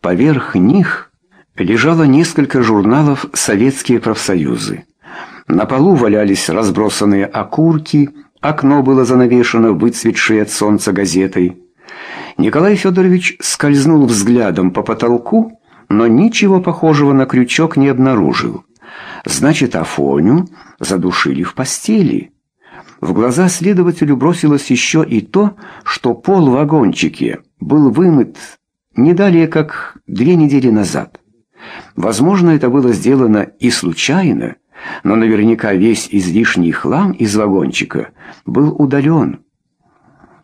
Поверх них лежало несколько журналов «Советские профсоюзы». На полу валялись разбросанные окурки, окно было занавешено выцветшей от солнца газетой. Николай Федорович скользнул взглядом по потолку, но ничего похожего на крючок не обнаружил. Значит, Афоню задушили в постели. В глаза следователю бросилось еще и то, что пол в был вымыт не далее, как две недели назад. Возможно, это было сделано и случайно, но наверняка весь излишний хлам из вагончика был удален.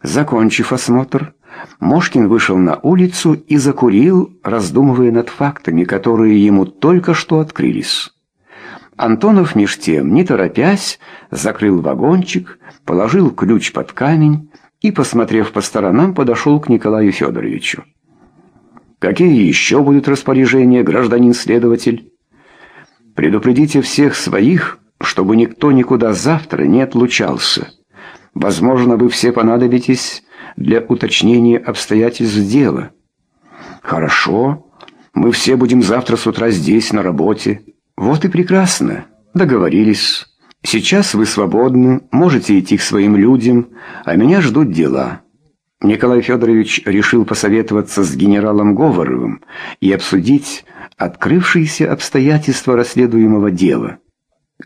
Закончив осмотр, Мошкин вышел на улицу и закурил, раздумывая над фактами, которые ему только что открылись. Антонов меж тем, не торопясь, закрыл вагончик, положил ключ под камень и, посмотрев по сторонам, подошел к Николаю Федоровичу. «Какие еще будут распоряжения, гражданин следователь?» «Предупредите всех своих, чтобы никто никуда завтра не отлучался. Возможно, вы все понадобитесь для уточнения обстоятельств дела». «Хорошо, мы все будем завтра с утра здесь, на работе». «Вот и прекрасно. Договорились. Сейчас вы свободны, можете идти к своим людям, а меня ждут дела». Николай Федорович решил посоветоваться с генералом Говоровым и обсудить открывшиеся обстоятельства расследуемого дела.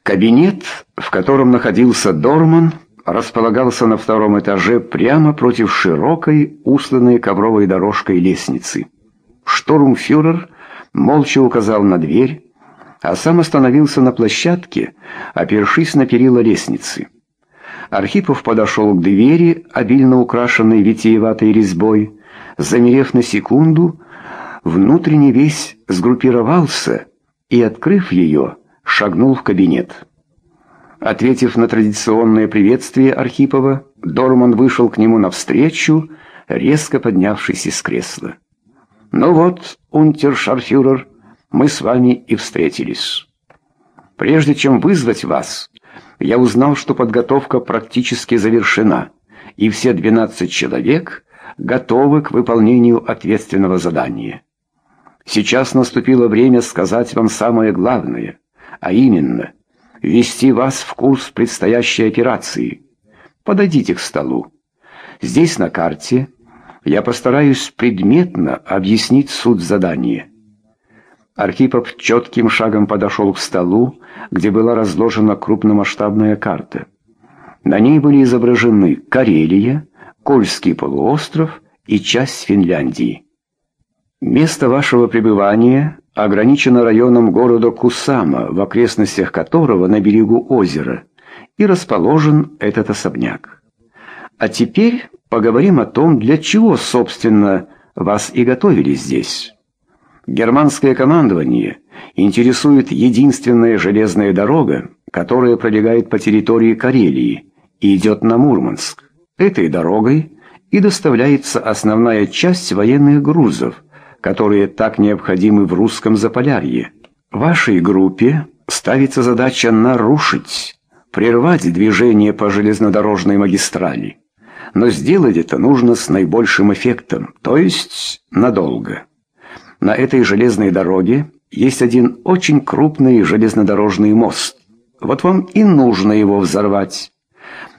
Кабинет, в котором находился Дорман, располагался на втором этаже прямо против широкой, усланной ковровой дорожкой лестницы. Штурмфюрер молча указал на дверь, а сам остановился на площадке, опершись на перила лестницы. Архипов подошел к двери, обильно украшенной витиеватой резьбой. Замерев на секунду, внутренне весь сгруппировался и, открыв ее, шагнул в кабинет. Ответив на традиционное приветствие Архипова, Дорман вышел к нему навстречу, резко поднявшись из кресла. «Ну вот, унтершарфюрер», мы с вами и встретились. Прежде чем вызвать вас, я узнал, что подготовка практически завершена, и все 12 человек готовы к выполнению ответственного задания. Сейчас наступило время сказать вам самое главное, а именно ввести вас в курс предстоящей операции. Подойдите к столу. Здесь на карте я постараюсь предметно объяснить суть задания. Архипов четким шагом подошел к столу, где была разложена крупномасштабная карта. На ней были изображены Карелия, Кольский полуостров и часть Финляндии. Место вашего пребывания ограничено районом города Кусама, в окрестностях которого на берегу озера, и расположен этот особняк. А теперь поговорим о том, для чего, собственно, вас и готовили здесь. Германское командование интересует единственная железная дорога, которая пролегает по территории Карелии и идет на Мурманск. Этой дорогой и доставляется основная часть военных грузов, которые так необходимы в русском Заполярье. Вашей группе ставится задача нарушить, прервать движение по железнодорожной магистрали. Но сделать это нужно с наибольшим эффектом, то есть надолго. На этой железной дороге есть один очень крупный железнодорожный мост. Вот вам и нужно его взорвать.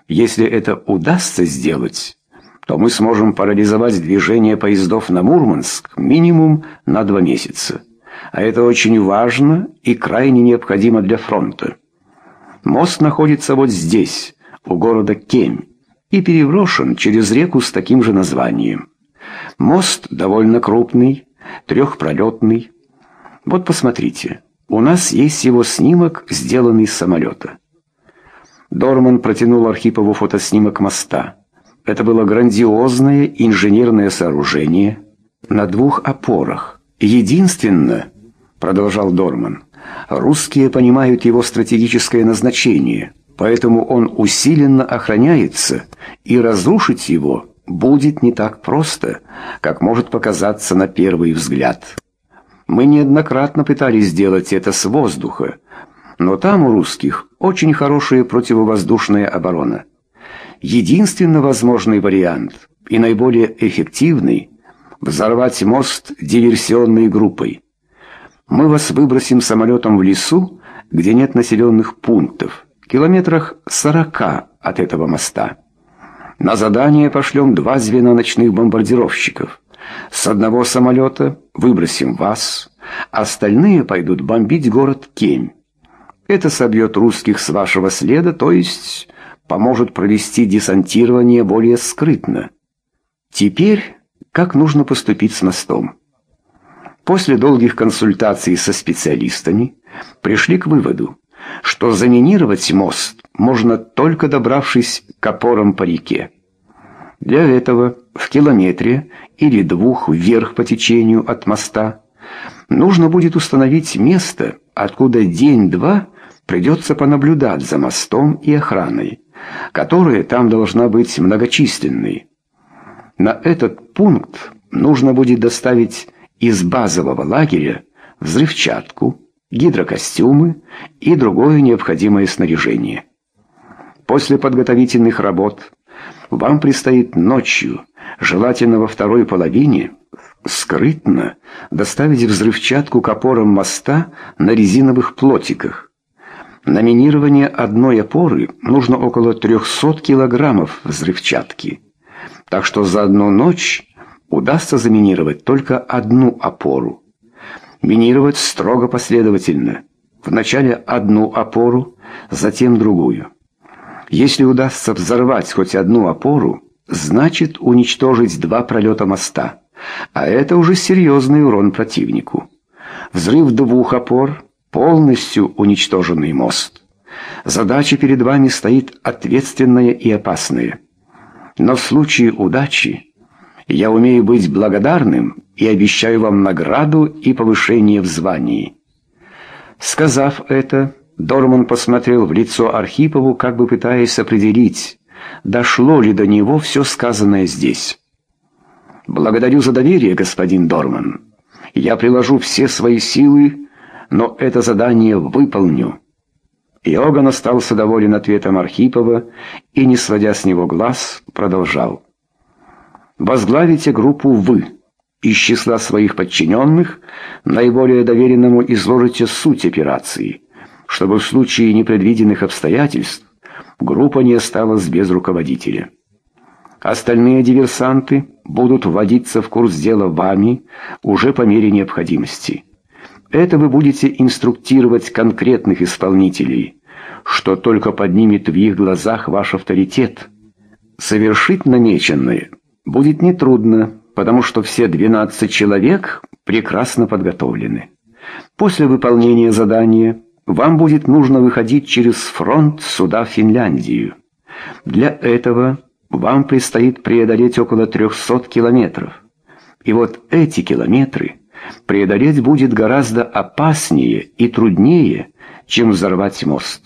Если это удастся сделать, то мы сможем парализовать движение поездов на Мурманск минимум на два месяца. А это очень важно и крайне необходимо для фронта. Мост находится вот здесь, у города Кемь, и переброшен через реку с таким же названием. Мост довольно крупный, трехпролетный. Вот посмотрите, у нас есть его снимок, сделанный с самолета. Дорман протянул Архипову фотоснимок моста. Это было грандиозное инженерное сооружение на двух опорах. Единственно, продолжал Дорман, русские понимают его стратегическое назначение, поэтому он усиленно охраняется, и разрушить его – будет не так просто, как может показаться на первый взгляд. Мы неоднократно пытались сделать это с воздуха, но там у русских очень хорошая противовоздушная оборона. Единственно возможный вариант и наиболее эффективный взорвать мост диверсионной группой. Мы вас выбросим самолетом в лесу, где нет населенных пунктов, километрах сорока от этого моста. На задание пошлем два звена ночных бомбардировщиков. С одного самолета выбросим вас, остальные пойдут бомбить город Кемь. Это собьет русских с вашего следа, то есть поможет провести десантирование более скрытно. Теперь как нужно поступить с мостом? После долгих консультаций со специалистами пришли к выводу, что заминировать мост можно только добравшись к опорам по реке. Для этого в километре или двух вверх по течению от моста нужно будет установить место, откуда день-два придется понаблюдать за мостом и охраной, которая там должна быть многочисленной. На этот пункт нужно будет доставить из базового лагеря взрывчатку, гидрокостюмы и другое необходимое снаряжение. После подготовительных работ вам предстоит ночью, желательно во второй половине, скрытно доставить взрывчатку к опорам моста на резиновых плотиках. На минирование одной опоры нужно около 300 килограммов взрывчатки. Так что за одну ночь удастся заминировать только одну опору. Минировать строго последовательно. Вначале одну опору, затем другую. Если удастся взорвать хоть одну опору, значит уничтожить два пролета моста. А это уже серьезный урон противнику. Взрыв двух опор – полностью уничтоженный мост. Задача перед вами стоит ответственная и опасная. Но в случае удачи я умею быть благодарным и обещаю вам награду и повышение в звании». Сказав это, Дорман посмотрел в лицо Архипову, как бы пытаясь определить, дошло ли до него все сказанное здесь. «Благодарю за доверие, господин Дорман. Я приложу все свои силы, но это задание выполню». Иоганн остался доволен ответом Архипова и, не сводя с него глаз, продолжал. «Возглавите группу вы. Из числа своих подчиненных наиболее доверенному изложите суть операции, чтобы в случае непредвиденных обстоятельств группа не осталась без руководителя. Остальные диверсанты будут вводиться в курс дела вами уже по мере необходимости». Это вы будете инструктировать конкретных исполнителей, что только поднимет в их глазах ваш авторитет. Совершить намеченное будет нетрудно, потому что все 12 человек прекрасно подготовлены. После выполнения задания вам будет нужно выходить через фронт сюда в Финляндию. Для этого вам предстоит преодолеть около 300 километров. И вот эти километры – преодолеть будет гораздо опаснее и труднее, чем взорвать мост.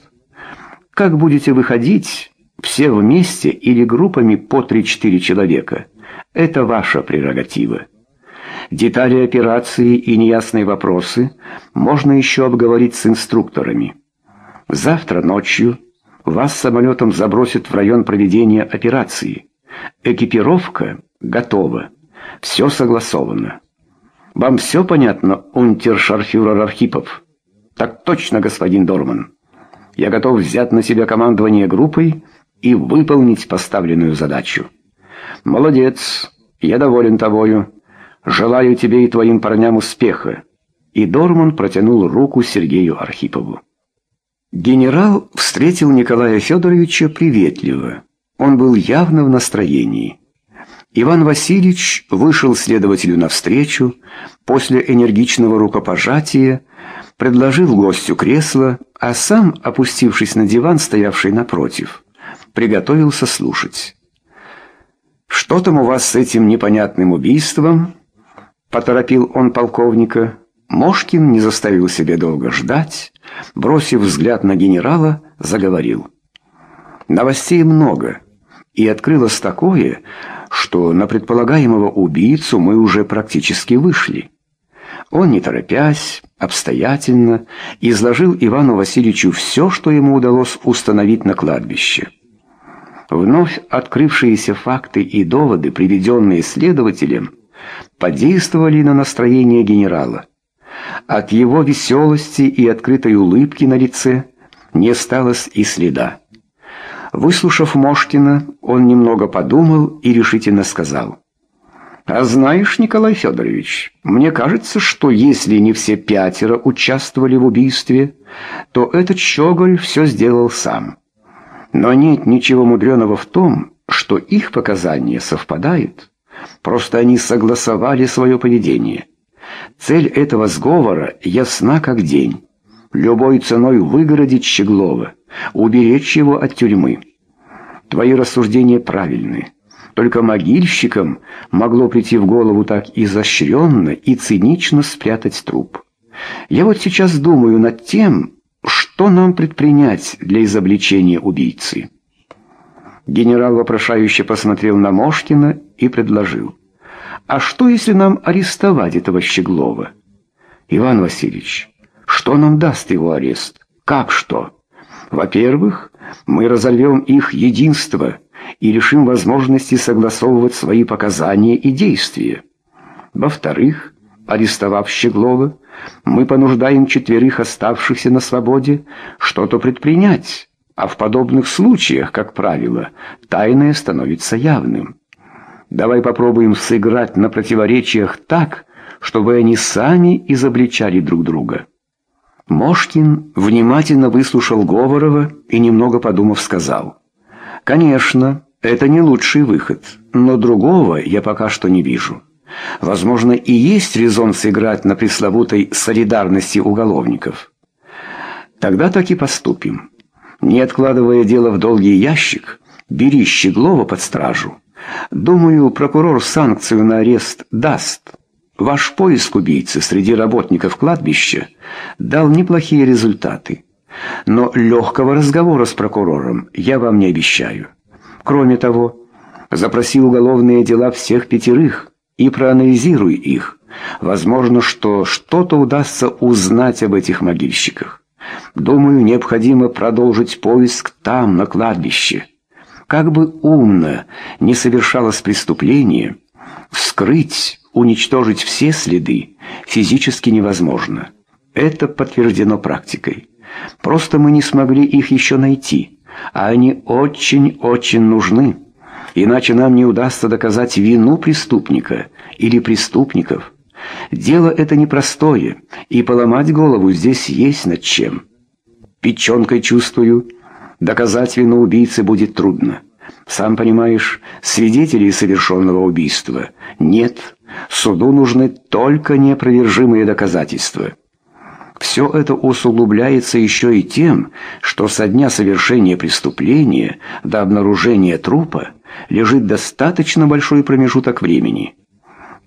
Как будете выходить, все вместе или группами по 3-4 человека, это ваша прерогатива. Детали операции и неясные вопросы можно еще обговорить с инструкторами. Завтра ночью вас самолетом забросят в район проведения операции. Экипировка готова. Все согласовано. Вам все понятно, унтершарфюрер Архипов? Так точно, господин Дорман. Я готов взять на себя командование группой и выполнить поставленную задачу. Молодец, я доволен тобою. Желаю тебе и твоим парням успеха. И Дорман протянул руку Сергею Архипову. Генерал встретил Николая Федоровича приветливо. Он был явно в настроении. Иван Васильевич вышел следователю навстречу, после энергичного рукопожатия предложил гостю кресло, а сам, опустившись на диван, стоявший напротив, приготовился слушать. «Что там у вас с этим непонятным убийством?» — поторопил он полковника. Мошкин не заставил себя долго ждать, бросив взгляд на генерала, заговорил. «Новостей много, и открылось такое, что на предполагаемого убийцу мы уже практически вышли. Он, не торопясь, обстоятельно изложил Ивану Васильевичу все, что ему удалось установить на кладбище. Вновь открывшиеся факты и доводы, приведенные следователем, подействовали на настроение генерала. От его веселости и открытой улыбки на лице не осталось и следа. Выслушав Мошкина, он немного подумал и решительно сказал. «А знаешь, Николай Федорович, мне кажется, что если не все пятеро участвовали в убийстве, то этот щеголь все сделал сам. Но нет ничего мудреного в том, что их показания совпадают. Просто они согласовали свое поведение». Цель этого сговора ясна как день. Любой ценой выгородить Щеглова, уберечь его от тюрьмы. Твои рассуждения правильны. Только могильщикам могло прийти в голову так изощренно и цинично спрятать труп. Я вот сейчас думаю над тем, что нам предпринять для изобличения убийцы. Генерал вопрошающе посмотрел на Мошкина и предложил. А что, если нам арестовать этого Щеглова? Иван Васильевич, что нам даст его арест? Как что? Во-первых, мы разорвем их единство и лишим возможности согласовывать свои показания и действия. Во-вторых, арестовав Щеглова, мы понуждаем четверых оставшихся на свободе что-то предпринять, а в подобных случаях, как правило, тайное становится явным. Давай попробуем сыграть на противоречиях так, чтобы они сами изобличали друг друга». Мошкин внимательно выслушал Говорова и, немного подумав, сказал. «Конечно, это не лучший выход, но другого я пока что не вижу. Возможно, и есть резон сыграть на пресловутой солидарности уголовников. Тогда так и поступим. Не откладывая дело в долгий ящик, бери Щеглова под стражу». Думаю, прокурор санкцию на арест даст. Ваш поиск убийцы среди работников кладбища дал неплохие результаты. Но легкого разговора с прокурором я вам не обещаю. Кроме того, запроси уголовные дела всех пятерых и проанализируй их. Возможно, что что-то удастся узнать об этих могильщиках. Думаю, необходимо продолжить поиск там, на кладбище. Как бы умно не совершалось преступление, вскрыть, уничтожить все следы физически невозможно. Это подтверждено практикой. Просто мы не смогли их еще найти, а они очень-очень нужны. Иначе нам не удастся доказать вину преступника или преступников. Дело это непростое, и поломать голову здесь есть над чем. Печенкой чувствую, Доказать вину убийцы будет трудно. Сам понимаешь, свидетелей совершенного убийства нет. Суду нужны только неопровержимые доказательства. Все это усугубляется еще и тем, что со дня совершения преступления до обнаружения трупа лежит достаточно большой промежуток времени.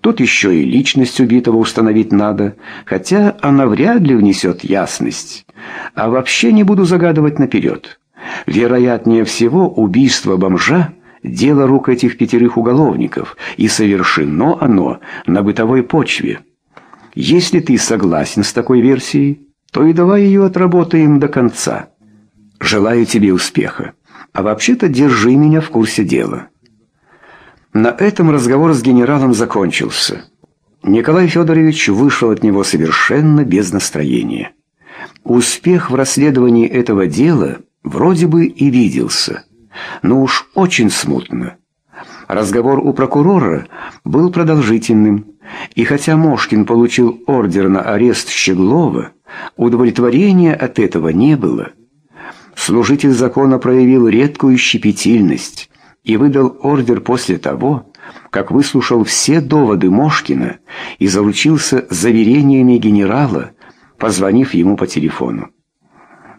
Тут еще и личность убитого установить надо, хотя она вряд ли внесет ясность. А вообще не буду загадывать наперед. Вероятнее всего, убийство бомжа – дело рук этих пятерых уголовников, и совершено оно на бытовой почве. Если ты согласен с такой версией, то и давай ее отработаем до конца. Желаю тебе успеха, а вообще-то держи меня в курсе дела». На этом разговор с генералом закончился. Николай Федорович вышел от него совершенно без настроения. Успех в расследовании этого дела вроде бы и виделся, но уж очень смутно. Разговор у прокурора был продолжительным, и хотя Мошкин получил ордер на арест Щеглова, удовлетворения от этого не было. Служитель закона проявил редкую щепетильность и выдал ордер после того, как выслушал все доводы Мошкина и заручился заверениями генерала, позвонив ему по телефону.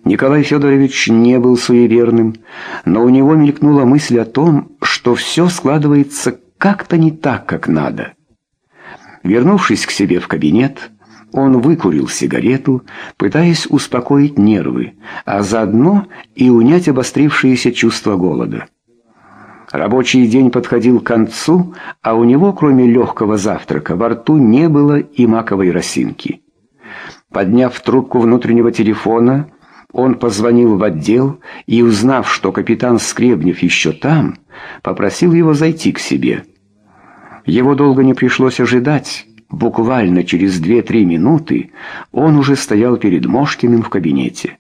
Николай Федорович не был суеверным, но у него мелькнула мысль о том, что все складывается как-то не так, как надо. Вернувшись к себе в кабинет, он выкурил сигарету, пытаясь успокоить нервы, а заодно и унять обострившиеся чувства голода. Рабочий день подходил к концу, а у него, кроме легкого завтрака, во рту не было и маковой росинки. Подняв трубку внутреннего телефона, он позвонил в отдел и, узнав, что капитан Скребнев еще там, попросил его зайти к себе. Его долго не пришлось ожидать. Буквально через две-три минуты он уже стоял перед Мошкиным в кабинете.